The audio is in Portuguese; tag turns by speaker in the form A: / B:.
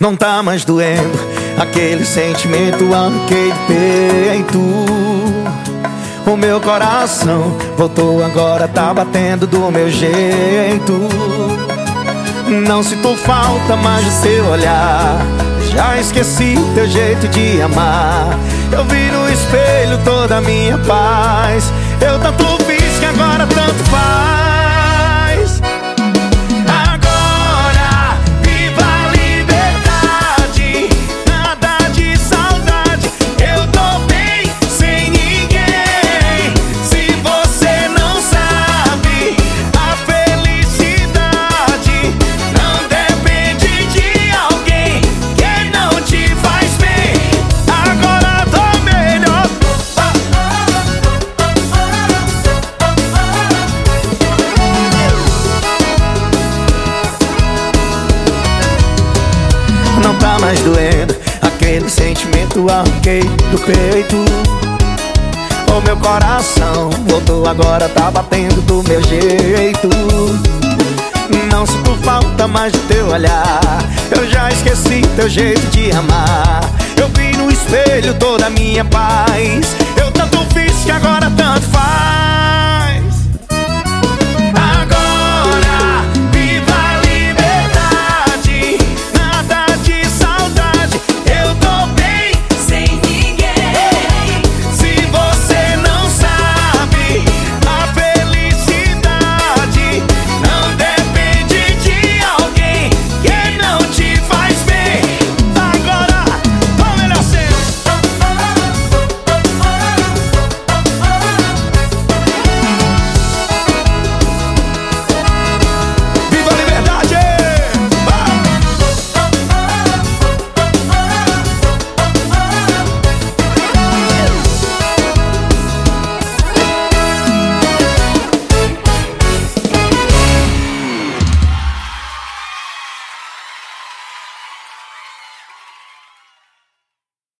A: Não tá mais doendo aquele sentimento arranquei do peito. O meu coração voltou agora, tá batendo do meu jeito. Não sinto falta mais do seu olhar. Já esqueci teu jeito de amar. Eu vi no espelho toda a minha paz. Aquele sentimento arranquei do peito. O meu coração voltou agora Tá batendo do meu jeito. Não sinto falta mais do teu olhar. Eu já esqueci teu jeito de amar. Eu vi no espelho toda a minha paz